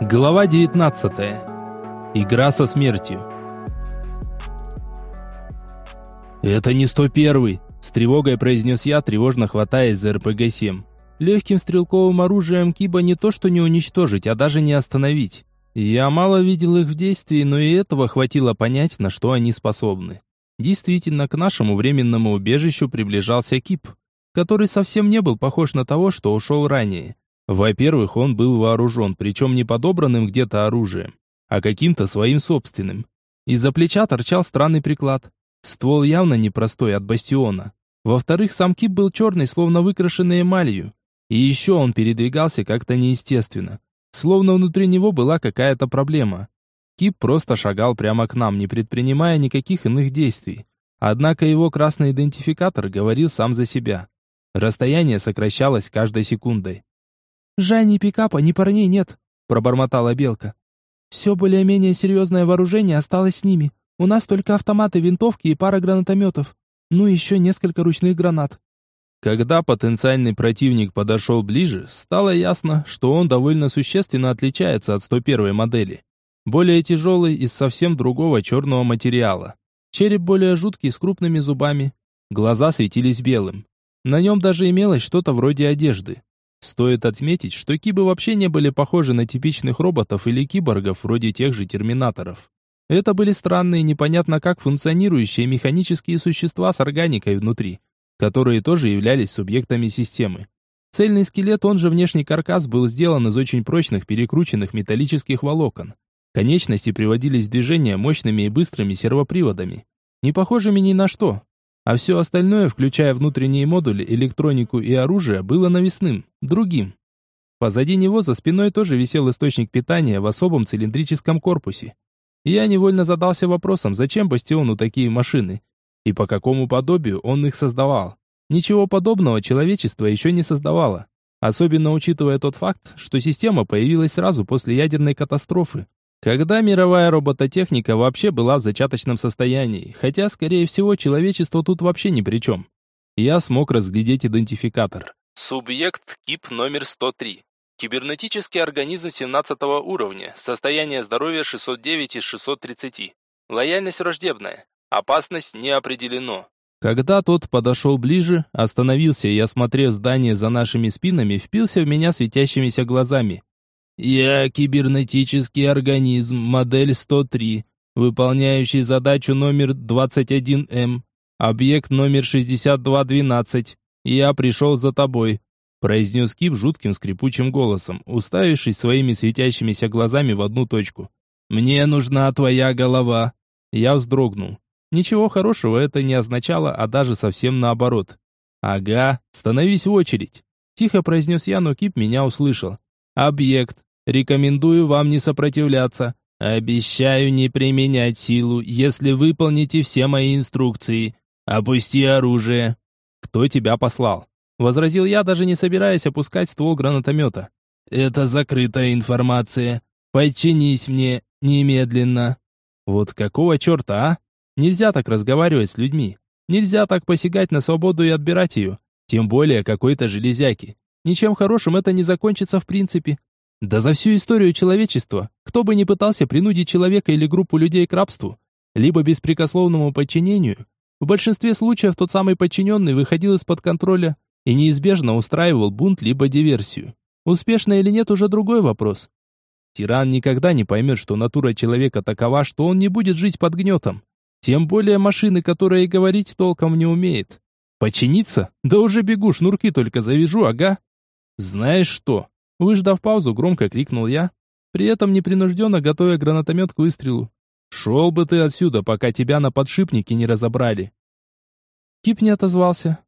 Глава 19. Игра со смертью. «Это не 101-й!» – с тревогой произнес я, тревожно хватаясь за РПГ-7. Легким стрелковым оружием Киба не то что не уничтожить, а даже не остановить. Я мало видел их в действии, но и этого хватило понять, на что они способны. Действительно, к нашему временному убежищу приближался Кип, который совсем не был похож на того, что ушел ранее. Во-первых, он был вооружен, причем не подобранным где-то оружием, а каким-то своим собственным. Из-за плеча торчал странный приклад. Ствол явно непростой от бастиона. Во-вторых, сам кип был черный, словно выкрашенный эмалью. И еще он передвигался как-то неестественно. Словно внутри него была какая-то проблема. Кип просто шагал прямо к нам, не предпринимая никаких иных действий. Однако его красный идентификатор говорил сам за себя. Расстояние сокращалось каждой секундой. «Жаль, ни пикапа, ни парней нет», — пробормотала Белка. «Все более-менее серьезное вооружение осталось с ними. У нас только автоматы, винтовки и пара гранатометов. Ну, еще несколько ручных гранат». Когда потенциальный противник подошел ближе, стало ясно, что он довольно существенно отличается от 101 модели. Более тяжелый из совсем другого черного материала. Череп более жуткий, с крупными зубами. Глаза светились белым. На нем даже имелось что-то вроде одежды. Стоит отметить, что кибы вообще не были похожи на типичных роботов или киборгов, вроде тех же терминаторов. Это были странные, непонятно как функционирующие механические существа с органикой внутри, которые тоже являлись субъектами системы. Цельный скелет, он же внешний каркас, был сделан из очень прочных перекрученных металлических волокон. Конечности приводились в движение мощными и быстрыми сервоприводами, не похожими ни на что, а все остальное, включая внутренние модули, электронику и оружие, было навесным, другим. Позади него за спиной тоже висел источник питания в особом цилиндрическом корпусе. я невольно задался вопросом, зачем Бастиону такие машины? И по какому подобию он их создавал? Ничего подобного человечество еще не создавало. Особенно учитывая тот факт, что система появилась сразу после ядерной катастрофы, когда мировая робототехника вообще была в зачаточном состоянии, хотя, скорее всего, человечество тут вообще ни при чем. Я смог разглядеть идентификатор. Субъект КИП номер 103. Кибернетический организм 17 уровня. Состояние здоровья 609 из 630. Лояльность враждебная. Опасность не определено. Когда тот подошел ближе, остановился и, осмотрев здание за нашими спинами, впился в меня светящимися глазами. Я кибернетический организм, модель 103, выполняющий задачу номер 21М, объект номер 6212. Я пришел за тобой, произнес Кип жутким скрипучим голосом, уставившись своими светящимися глазами в одну точку. Мне нужна твоя голова. Я вздрогнул. Ничего хорошего это не означало, а даже совсем наоборот. Ага, становись в очередь. Тихо произнес я, но Кип меня услышал. Объект. Рекомендую вам не сопротивляться. Обещаю не применять силу, если выполните все мои инструкции. Опусти оружие. Кто тебя послал? Возразил я, даже не собираясь опускать ствол гранатомета. Это закрытая информация. Подчинись мне немедленно. Вот какого черта, а? Нельзя так разговаривать с людьми. Нельзя так посягать на свободу и отбирать ее. Тем более какой-то железяки. Ничем хорошим это не закончится в принципе. Да за всю историю человечества, кто бы ни пытался принудить человека или группу людей к рабству, либо беспрекословному подчинению, в большинстве случаев тот самый подчиненный выходил из-под контроля и неизбежно устраивал бунт либо диверсию. Успешно или нет, уже другой вопрос. Тиран никогда не поймет, что натура человека такова, что он не будет жить под гнетом. Тем более машины, которая и говорить толком не умеет. Подчиниться? Да уже бегу, шнурки только завяжу, ага. Знаешь что? Выждав паузу, громко крикнул я, при этом непринужденно готовя гранатомет к выстрелу. «Шел бы ты отсюда, пока тебя на подшипнике не разобрали!» Кип не отозвался.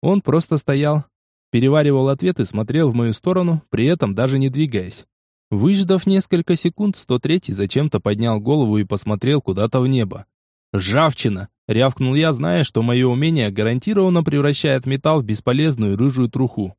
Он просто стоял, переваривал ответ и смотрел в мою сторону, при этом даже не двигаясь. Выждав несколько секунд, 103-й зачем-то поднял голову и посмотрел куда-то в небо. «Ржавчина!» — рявкнул я, зная, что мое умение гарантированно превращает металл в бесполезную рыжую труху.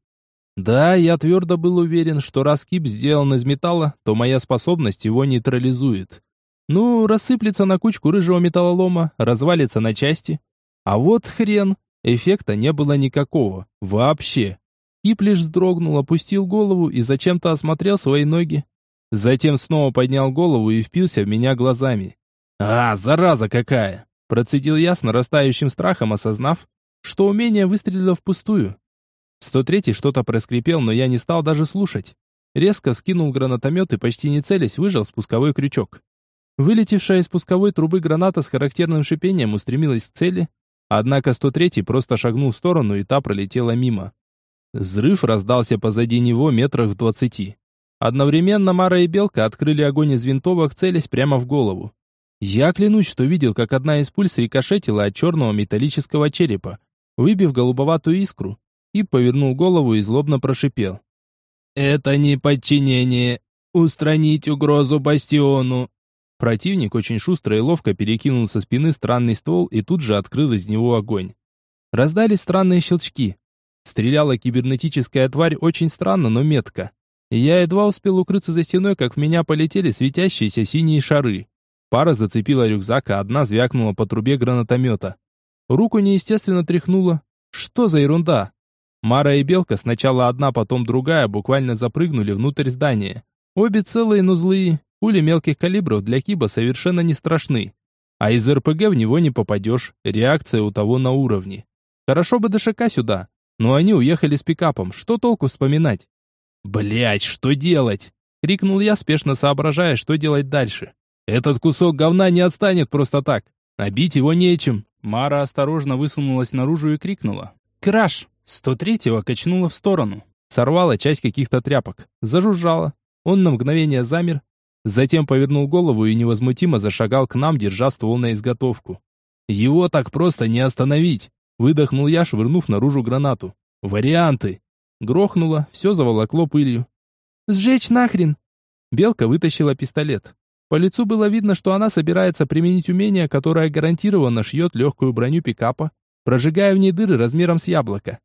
Да, я твердо был уверен, что раз кип сделан из металла, то моя способность его нейтрализует. Ну, рассыплется на кучку рыжего металлолома, развалится на части. А вот хрен, эффекта не было никакого, вообще. Кип лишь вздрогнул, опустил голову и зачем-то осмотрел свои ноги. Затем снова поднял голову и впился в меня глазами. «А, зараза какая!» Процедил я с нарастающим страхом, осознав, что умение выстрелило впустую. 103-й что-то проскрипел, но я не стал даже слушать. Резко скинул гранатомет и почти не целясь выжал спусковой крючок. Вылетевшая из спусковой трубы граната с характерным шипением устремилась к цели, однако 103-й просто шагнул в сторону и та пролетела мимо. Взрыв раздался позади него метрах в двадцати. Одновременно Мара и Белка открыли огонь из винтовок, целясь прямо в голову. Я клянусь, что видел, как одна из пуль срикошетила от черного металлического черепа, выбив голубоватую искру, и повернул голову и злобно прошипел. «Это не подчинение! Устранить угрозу бастиону!» Противник очень шустро и ловко перекинул со спины странный ствол и тут же открыл из него огонь. Раздались странные щелчки. Стреляла кибернетическая тварь очень странно, но метко. Я едва успел укрыться за стеной, как в меня полетели светящиеся синие шары. Пара зацепила рюкзак, а одна звякнула по трубе гранатомета. Руку неестественно тряхнуло. Что за ерунда? Мара и Белка, сначала одна, потом другая, буквально запрыгнули внутрь здания. Обе целые, но злые. Пули мелких калибров для Киба совершенно не страшны. А из РПГ в него не попадешь, реакция у того на уровне. Хорошо бы ДШК сюда, но они уехали с пикапом, что толку вспоминать? Блять, что делать? крикнул я, спешно соображая, что делать дальше. Этот кусок говна не отстанет просто так. Набить его нечем. Мара осторожно высунулась наружу и крикнула. «Краш!» 103-го качнула в сторону. Сорвала часть каких-то тряпок. Зажужжала. Он на мгновение замер. Затем повернул голову и невозмутимо зашагал к нам, держа ствол на изготовку. «Его так просто не остановить!» Выдохнул я, швырнув наружу гранату. «Варианты!» Грохнуло, все заволокло пылью. «Сжечь нахрен!» Белка вытащила пистолет. По лицу было видно, что она собирается применить умение, которое гарантированно шьет легкую броню пикапа, прожигая в ней дыры размером с яблоко.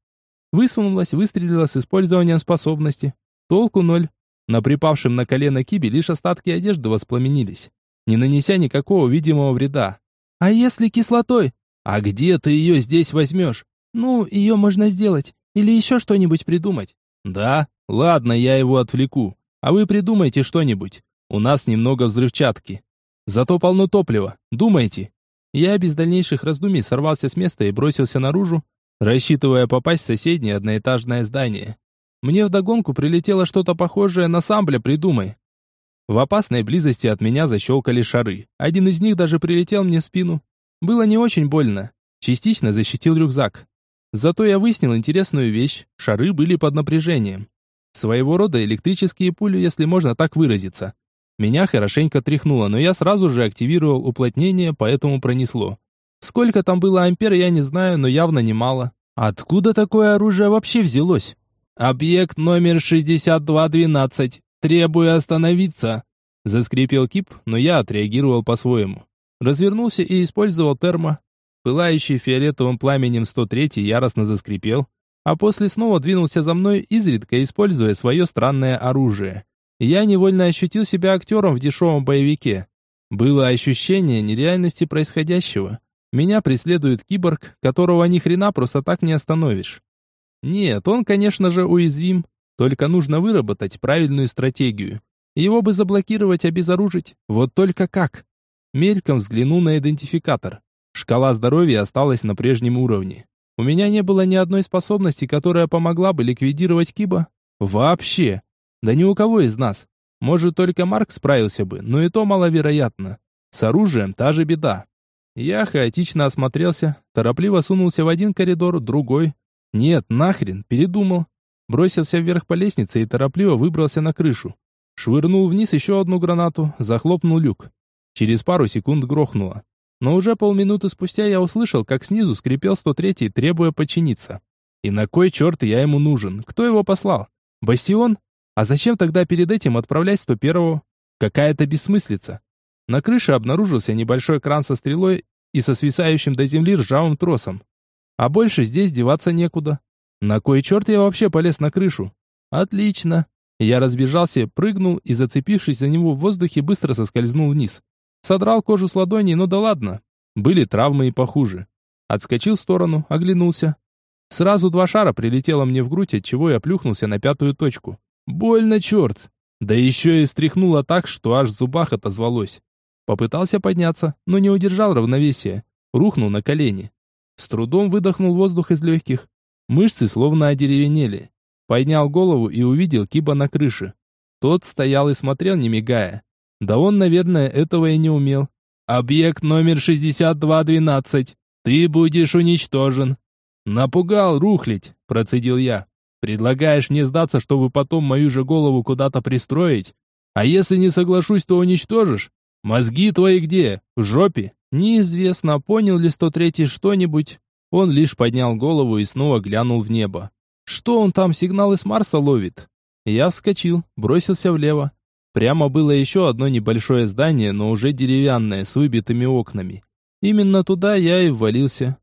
Высунулась, выстрелила с использованием способности. Толку ноль. На припавшем на колено кибе лишь остатки одежды воспламенились, не нанеся никакого видимого вреда. «А если кислотой?» «А где ты ее здесь возьмешь?» «Ну, ее можно сделать. Или еще что-нибудь придумать?» «Да? Ладно, я его отвлеку. А вы придумайте что-нибудь. У нас немного взрывчатки. Зато полно топлива. Думайте». Я без дальнейших раздумий сорвался с места и бросился наружу, рассчитывая попасть в соседнее одноэтажное здание. Мне вдогонку прилетело что-то похожее на самбля «Придумай». В опасной близости от меня защелкали шары. Один из них даже прилетел мне в спину. Было не очень больно. Частично защитил рюкзак. Зато я выяснил интересную вещь. Шары были под напряжением. Своего рода электрические пули, если можно так выразиться. Меня хорошенько тряхнуло, но я сразу же активировал уплотнение, поэтому пронесло. Сколько там было ампер, я не знаю, но явно немало. Откуда такое оружие вообще взялось? Объект номер 6212. Требую остановиться. Заскрипел кип, но я отреагировал по-своему. Развернулся и использовал термо. Пылающий фиолетовым пламенем 103 яростно заскрипел, а после снова двинулся за мной, изредка используя свое странное оружие. Я невольно ощутил себя актером в дешевом боевике. Было ощущение нереальности происходящего. Меня преследует киборг, которого ни хрена просто так не остановишь. Нет, он, конечно же, уязвим, только нужно выработать правильную стратегию. Его бы заблокировать, обезоружить. Вот только как? Мельком взглянул на идентификатор. Шкала здоровья осталась на прежнем уровне. У меня не было ни одной способности, которая помогла бы ликвидировать Киба. Вообще. Да ни у кого из нас. Может, только Марк справился бы, но и то маловероятно. С оружием та же беда. Я хаотично осмотрелся, торопливо сунулся в один коридор, другой. Нет, нахрен, передумал. Бросился вверх по лестнице и торопливо выбрался на крышу. Швырнул вниз еще одну гранату, захлопнул люк. Через пару секунд грохнуло. Но уже полминуты спустя я услышал, как снизу скрипел 103-й, требуя подчиниться. И на кой черт я ему нужен? Кто его послал? Бастион? А зачем тогда перед этим отправлять 101-го? Какая-то бессмыслица. На крыше обнаружился небольшой кран со стрелой и со свисающим до земли ржавым тросом. А больше здесь деваться некуда. На кой черт я вообще полез на крышу? Отлично. Я разбежался, прыгнул и, зацепившись за него в воздухе, быстро соскользнул вниз. Содрал кожу с ладони, но да ладно. Были травмы и похуже. Отскочил в сторону, оглянулся. Сразу два шара прилетело мне в грудь, от чего я плюхнулся на пятую точку. Больно, черт! Да еще и встряхнуло так, что аж в зубах отозвалось. Попытался подняться, но не удержал равновесия. Рухнул на колени. С трудом выдохнул воздух из легких. Мышцы словно одеревенели. Поднял голову и увидел Киба на крыше. Тот стоял и смотрел, не мигая. Да он, наверное, этого и не умел. «Объект номер 6212. Ты будешь уничтожен». «Напугал, рухлить», – процедил я. «Предлагаешь мне сдаться, чтобы потом мою же голову куда-то пристроить? А если не соглашусь, то уничтожишь? Мозги твои где? В жопе?» Неизвестно, понял ли 103-й что-нибудь. Он лишь поднял голову и снова глянул в небо. Что он там сигналы с Марса ловит? Я вскочил, бросился влево. Прямо было еще одно небольшое здание, но уже деревянное, с выбитыми окнами. Именно туда я и ввалился.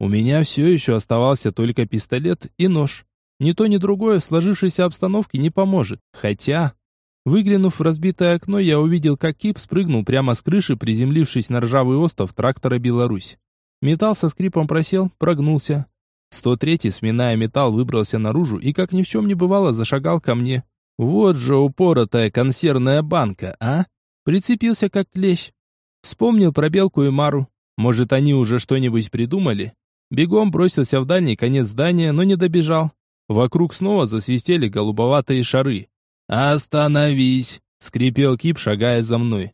У меня все еще оставался только пистолет и нож. Ни то, ни другое в сложившейся обстановке не поможет. Хотя... Выглянув в разбитое окно, я увидел, как Кип спрыгнул прямо с крыши, приземлившись на ржавый остов трактора «Беларусь». Металл со скрипом просел, прогнулся. 103-й, сминая металл, выбрался наружу и, как ни в чем не бывало, зашагал ко мне. Вот же упоротая консервная банка, а? Прицепился как клещ. Вспомнил про Белку и Мару. Может, они уже что-нибудь придумали? Бегом бросился в дальний конец здания, но не добежал. Вокруг снова засвистели голубоватые шары. «Остановись!» — скрипел Кип, шагая за мной.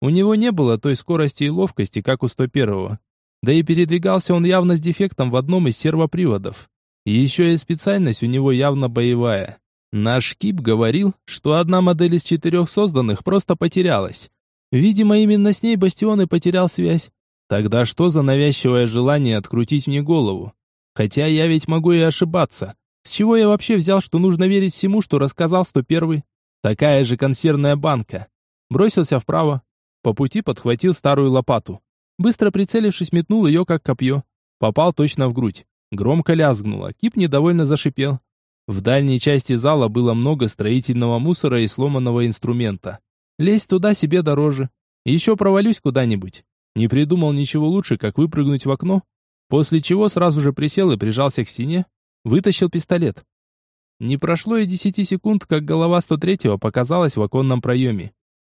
У него не было той скорости и ловкости, как у 101-го. Да и передвигался он явно с дефектом в одном из сервоприводов. Еще и специальность у него явно боевая. Наш Кип говорил, что одна модель из четырех созданных просто потерялась. Видимо, именно с ней Бастион и потерял связь. Тогда что за навязчивое желание открутить мне голову? Хотя я ведь могу и ошибаться. С чего я вообще взял, что нужно верить всему, что рассказал 101-й? Такая же консервная банка. Бросился вправо. По пути подхватил старую лопату. Быстро прицелившись, метнул ее как копье. Попал точно в грудь. Громко лязгнуло. Кип недовольно зашипел. В дальней части зала было много строительного мусора и сломанного инструмента. Лезть туда себе дороже. Еще провалюсь куда-нибудь. Не придумал ничего лучше, как выпрыгнуть в окно, после чего сразу же присел и прижался к стене, вытащил пистолет. Не прошло и десяти секунд, как голова 103-го показалась в оконном проеме.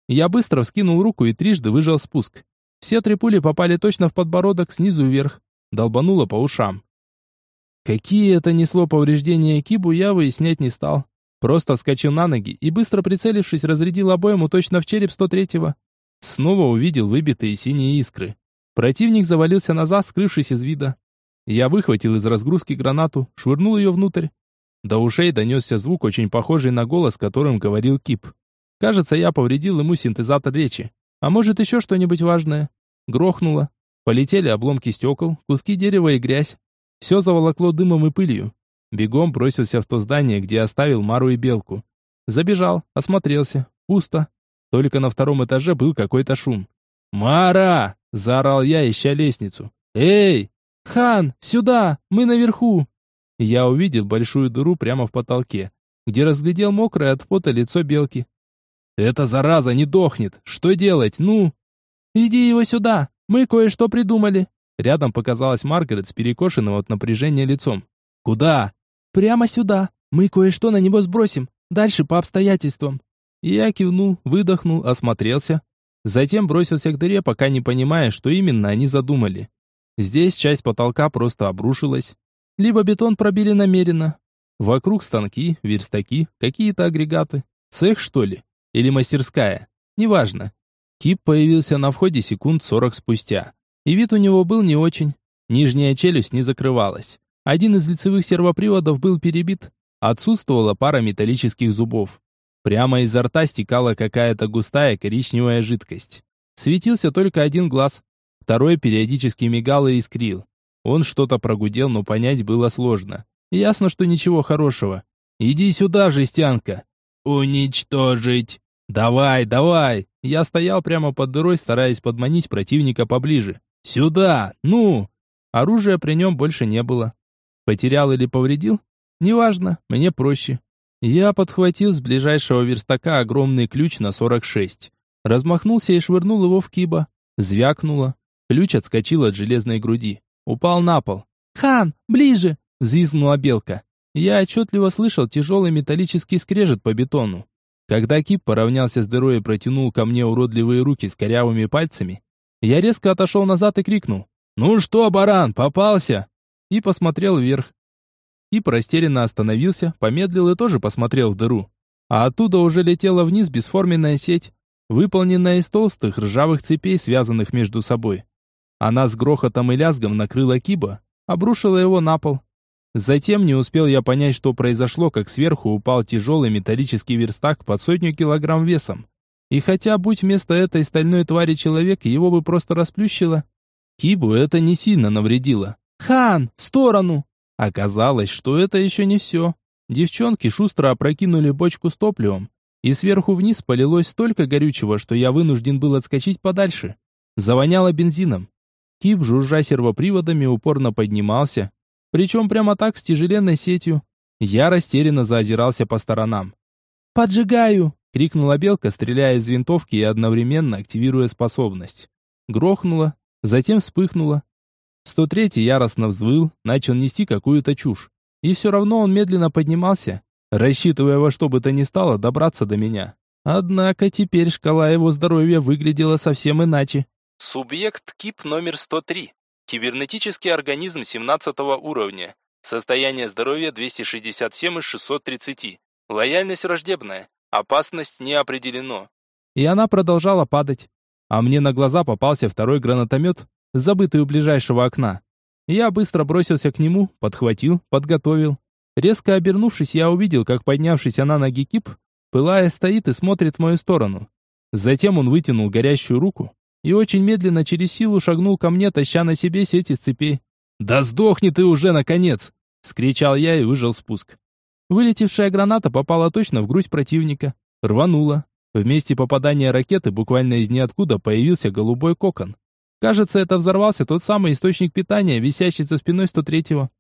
Я быстро вскинул руку и трижды выжал спуск. Все три пули попали точно в подбородок снизу вверх. Долбануло по ушам. Какие это несло повреждения Кибу, я выяснять не стал. Просто вскочил на ноги и, быстро прицелившись, разрядил обойму точно в череп 103-го. Снова увидел выбитые синие искры. Противник завалился назад, скрывшись из вида. Я выхватил из разгрузки гранату, швырнул ее внутрь. До ушей донесся звук, очень похожий на голос, которым говорил Кип. Кажется, я повредил ему синтезатор речи. А может еще что-нибудь важное? Грохнуло. Полетели обломки стекол, куски дерева и грязь. Все заволокло дымом и пылью. Бегом бросился в то здание, где оставил Мару и Белку. Забежал, осмотрелся. Пусто. Только на втором этаже был какой-то шум. «Мара!» – заорал я, ища лестницу. «Эй! Хан, сюда! Мы наверху!» Я увидел большую дыру прямо в потолке, где разглядел мокрое от пота лицо белки. «Эта зараза не дохнет! Что делать? Ну?» «Иди его сюда! Мы кое-что придумали!» Рядом показалась Маргарет с перекошенным от напряжения лицом. «Куда?» «Прямо сюда! Мы кое-что на него сбросим! Дальше по обстоятельствам!» Я кивнул, выдохнул, осмотрелся. Затем бросился к дыре, пока не понимая, что именно они задумали. Здесь часть потолка просто обрушилась. Либо бетон пробили намеренно. Вокруг станки, верстаки, какие-то агрегаты. Цех, что ли? Или мастерская? Неважно. Кип появился на входе секунд сорок спустя. И вид у него был не очень. Нижняя челюсть не закрывалась. Один из лицевых сервоприводов был перебит. Отсутствовала пара металлических зубов. Прямо изо рта стекала какая-то густая коричневая жидкость. Светился только один глаз. Второй периодически мигал и искрил. Он что-то прогудел, но понять было сложно. Ясно, что ничего хорошего. «Иди сюда, жестянка!» «Уничтожить!» «Давай, давай!» Я стоял прямо под дырой, стараясь подманить противника поближе. «Сюда! Ну!» Оружия при нем больше не было. Потерял или повредил? Неважно, мне проще. Я подхватил с ближайшего верстака огромный ключ на 46. Размахнулся и швырнул его в киба. Звякнуло. Ключ отскочил от железной груди. Упал на пол. «Хан, ближе!» — взвизгнула белка. Я отчетливо слышал тяжелый металлический скрежет по бетону. Когда Кип поравнялся с дырой и протянул ко мне уродливые руки с корявыми пальцами, я резко отошел назад и крикнул «Ну что, баран, попался?» и посмотрел вверх. Кип растерянно остановился, помедлил и тоже посмотрел в дыру. А оттуда уже летела вниз бесформенная сеть, выполненная из толстых ржавых цепей, связанных между собой. Она с грохотом и лязгом накрыла Киба, обрушила его на пол. Затем не успел я понять, что произошло, как сверху упал тяжелый металлический верстак под сотню килограмм весом. И хотя, будь вместо этой стальной твари человек, его бы просто расплющило, Кибу это не сильно навредило. «Хан, в сторону!» Оказалось, что это еще не все. Девчонки шустро опрокинули бочку с топливом, и сверху вниз полилось столько горючего, что я вынужден был отскочить подальше. Завоняло бензином. Кип, жужжа сервоприводами, упорно поднимался, причем прямо так с тяжеленной сетью. Я растерянно заозирался по сторонам. «Поджигаю!» — крикнула белка, стреляя из винтовки и одновременно активируя способность. Грохнула, затем вспыхнула. 103-й яростно взвыл, начал нести какую-то чушь. И все равно он медленно поднимался, рассчитывая во что бы то ни стало добраться до меня. Однако теперь шкала его здоровья выглядела совсем иначе. Субъект КИП номер 103. Кибернетический организм 17 уровня. Состояние здоровья 267 из 630. Лояльность враждебная. Опасность не определено. И она продолжала падать. А мне на глаза попался второй гранатомет, забытый у ближайшего окна. Я быстро бросился к нему, подхватил, подготовил. Резко обернувшись, я увидел, как поднявшийся на ноги пылая, стоит и смотрит в мою сторону. Затем он вытянул горящую руку и очень медленно через силу шагнул ко мне, таща на себе сеть из цепей. «Да сдохни ты уже, наконец!» — скричал я и выжал спуск. Вылетевшая граната попала точно в грудь противника. Рванула. В месте попадания ракеты буквально из ниоткуда появился голубой кокон. Кажется, это взорвался тот самый источник питания, висящий за спиной 103-го.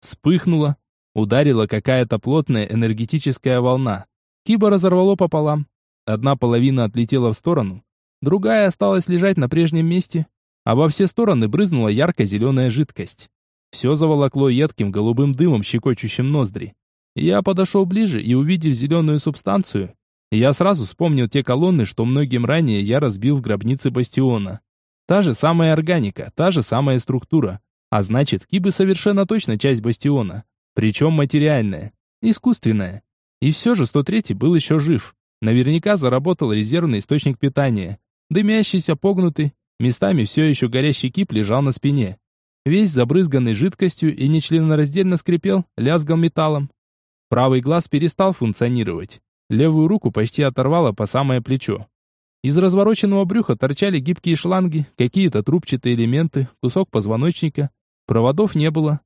Вспыхнуло. Ударила какая-то плотная энергетическая волна. Киба разорвало пополам. Одна половина отлетела в сторону, другая осталась лежать на прежнем месте, а во все стороны брызнула ярко-зеленая жидкость. Все заволокло едким голубым дымом, щекочущим ноздри. Я подошел ближе и, увидев зеленую субстанцию, я сразу вспомнил те колонны, что многим ранее я разбил в гробнице бастиона. Та же самая органика, та же самая структура. А значит, кибы совершенно точно часть бастиона. Причем материальная, искусственная. И все же 103 был еще жив. Наверняка заработал резервный источник питания. Дымящийся, погнутый, местами все еще горящий кип лежал на спине. Весь забрызганный жидкостью и нечленораздельно скрипел, лязгал металлом. Правый глаз перестал функционировать. Левую руку почти оторвало по самое плечо. Из развороченного брюха торчали гибкие шланги, какие-то трубчатые элементы, кусок позвоночника. Проводов не было.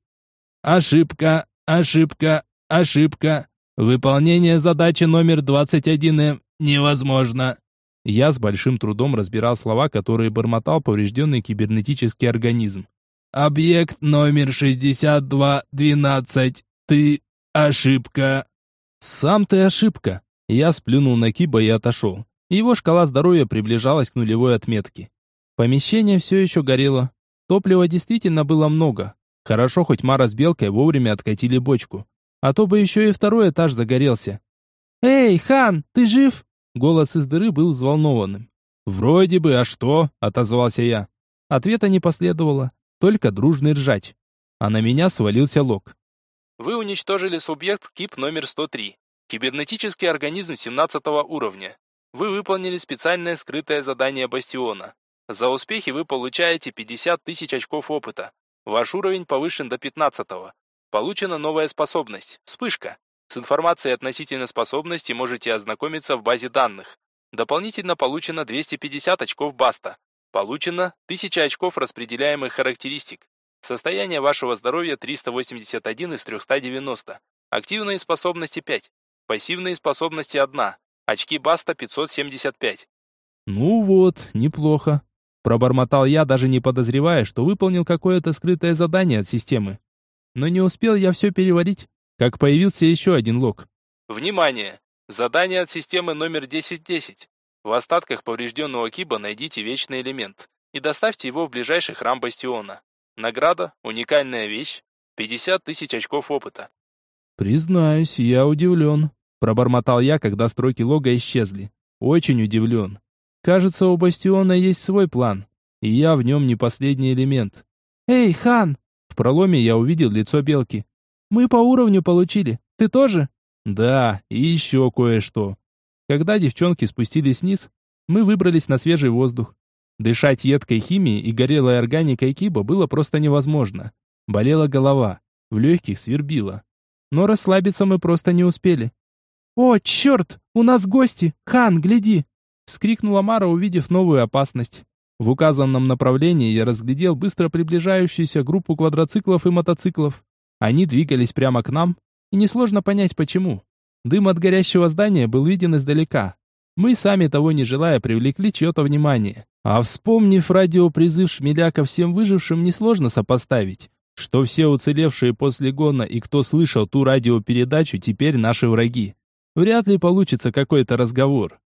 Ошибка, ошибка, ошибка. Выполнение задачи номер 21 невозможно. Я с большим трудом разбирал слова, которые бормотал поврежденный кибернетический организм. Объект номер 6212. Ты ошибка. Сам ты ошибка. Я сплюнул на Киба и отошел. Его шкала здоровья приближалась к нулевой отметке. Помещение все еще горело. Топлива действительно было много. Хорошо, хоть Мара с Белкой вовремя откатили бочку. А то бы еще и второй этаж загорелся. «Эй, Хан, ты жив?» Голос из дыры был взволнованным. «Вроде бы, а что?» — отозвался я. Ответа не последовало, только дружный ржать. А на меня свалился Лок. Вы уничтожили субъект КИП номер 103. Кибернетический организм 17 уровня. Вы выполнили специальное скрытое задание Бастиона. За успехи вы получаете 50 тысяч очков опыта. Ваш уровень повышен до 15 -го. Получена новая способность – вспышка. С информацией относительно способности можете ознакомиться в базе данных. Дополнительно получено 250 очков Баста. Получено 1000 очков распределяемых характеристик. Состояние вашего здоровья 381 из 390. Активные способности 5. Пассивные способности 1. Очки Баста 575. Ну вот, неплохо. Пробормотал я, даже не подозревая, что выполнил какое-то скрытое задание от системы. Но не успел я все переварить, как появился еще один лог. Внимание! Задание от системы номер 1010. В остатках поврежденного киба найдите вечный элемент и доставьте его в ближайший храм Бастиона. Награда, уникальная вещь, 50 тысяч очков опыта. Признаюсь, я удивлен. Пробормотал я, когда строки лога исчезли. Очень удивлен. Кажется, у Бастиона есть свой план, и я в нем не последний элемент. «Эй, Хан!» В проломе я увидел лицо белки. «Мы по уровню получили. Ты тоже?» «Да, и еще кое-что». Когда девчонки спустились вниз, мы выбрались на свежий воздух. Дышать едкой химией и горелой органикой киба было просто невозможно. Болела голова, в легких свербило. Но расслабиться мы просто не успели. «О, черт! У нас гости! Хан, гляди!» Вскрикнула Мара, увидев новую опасность. В указанном направлении я разглядел быстро приближающуюся группу квадроциклов и мотоциклов. Они двигались прямо к нам, и несложно понять почему. Дым от горящего здания был виден издалека. Мы, сами того не желая, привлекли чье-то внимание. А вспомнив радиопризыв Шмеляка всем выжившим, несложно сопоставить, что все уцелевшие после гона и кто слышал ту радиопередачу, теперь наши враги. Вряд ли получится какой-то разговор.